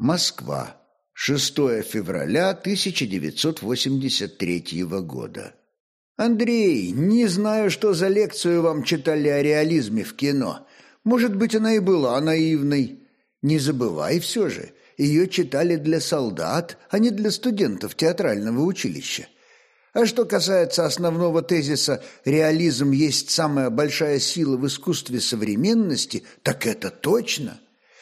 Москва. 6 февраля 1983 года. Андрей, не знаю, что за лекцию вам читали о реализме в кино. Может быть, она и была наивной. Не забывай все же, ее читали для солдат, а не для студентов театрального училища. А что касается основного тезиса «реализм есть самая большая сила в искусстве современности», так это точно.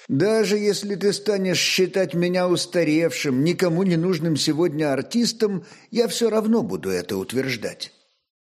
Даже если ты станешь считать меня устаревшим, никому не нужным сегодня артистом, я все равно буду это утверждать.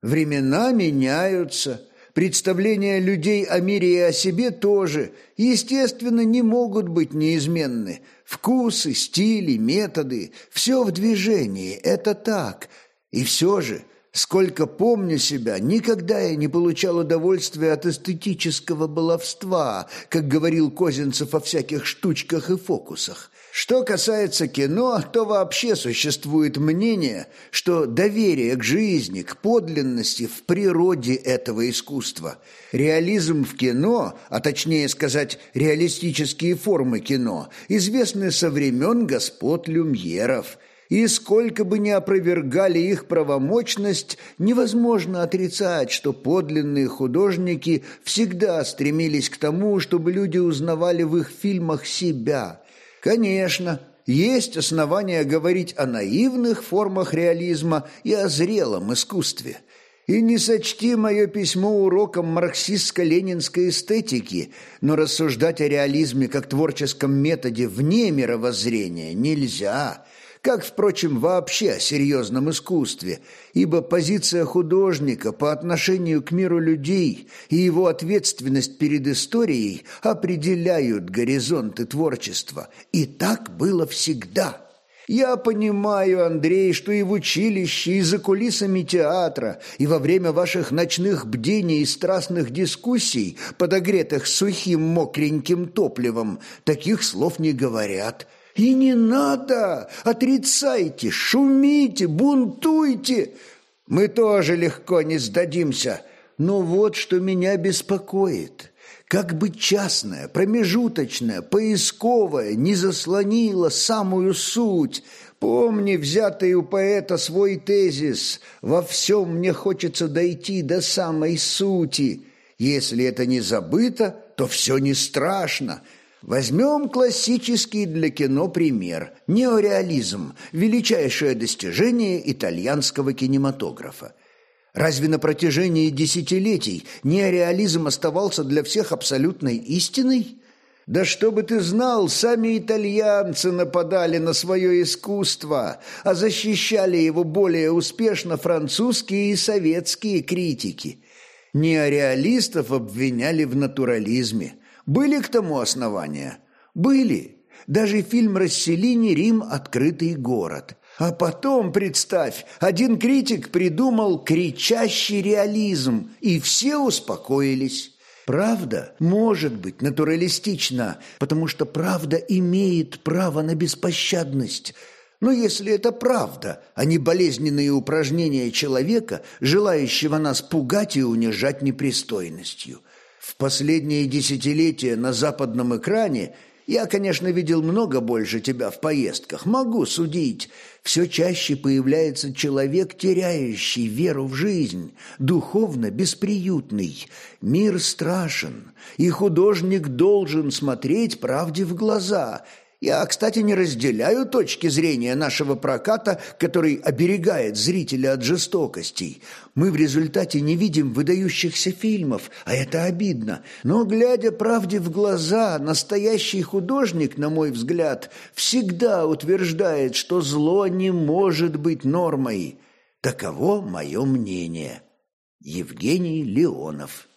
Времена меняются, представления людей о мире и о себе тоже, естественно, не могут быть неизменны. Вкусы, стили, методы – все в движении, это так. И все же, сколько помню себя, никогда я не получал удовольствия от эстетического баловства, как говорил Козинцев о всяких штучках и фокусах. Что касается кино, то вообще существует мнение, что доверие к жизни, к подлинности в природе этого искусства. Реализм в кино, а точнее сказать, реалистические формы кино, известны со времен господ Люмьеров – и сколько бы ни опровергали их правомочность, невозможно отрицать, что подлинные художники всегда стремились к тому, чтобы люди узнавали в их фильмах себя, Конечно, есть основания говорить о наивных формах реализма и о зрелом искусстве. И не сочти мое письмо уроком марксистско-ленинской эстетики, но рассуждать о реализме как творческом методе вне мировоззрения нельзя – как, впрочем, вообще о серьезном искусстве, ибо позиция художника по отношению к миру людей и его ответственность перед историей определяют горизонты творчества. И так было всегда. Я понимаю, Андрей, что и в училище, и за кулисами театра, и во время ваших ночных бдений и страстных дискуссий, подогретых сухим мокреньким топливом, таких слов не говорят – и не надо! Отрицайте, шумите, бунтуйте! Мы тоже легко не сдадимся. Но вот что меня беспокоит. Как бы частное, промежуточное, поисковое не заслонило самую суть. Помни взятый у поэта свой тезис «Во всем мне хочется дойти до самой сути». Если это не забыто, то все не страшно – Возьмем классический для кино пример – неореализм, величайшее достижение итальянского кинематографа. Разве на протяжении десятилетий неореализм оставался для всех абсолютной истиной? Да чтобы ты знал, сами итальянцы нападали на свое искусство, а защищали его более успешно французские и советские критики. Неореалистов обвиняли в натурализме – были к тому основания? Были. Даже фильм «Расселини. Рим. Открытый город». А потом, представь, один критик придумал кричащий реализм, и все успокоились. Правда может быть натуралистична, потому что правда имеет право на беспощадность. Но если это правда, а не болезненные упражнения человека, желающего нас пугать и унижать непристойностью – в последние десятилетия на западном экране я, конечно, видел много больше тебя в поездках, могу судить. Все чаще появляется человек, теряющий веру в жизнь, духовно бесприютный. Мир страшен, и художник должен смотреть правде в глаза – я, кстати, не разделяю точки зрения нашего проката, который оберегает зрителя от жестокостей. Мы в результате не видим выдающихся фильмов, а это обидно. Но, глядя правде в глаза, настоящий художник, на мой взгляд, всегда утверждает, что зло не может быть нормой. Таково мое мнение. Евгений Леонов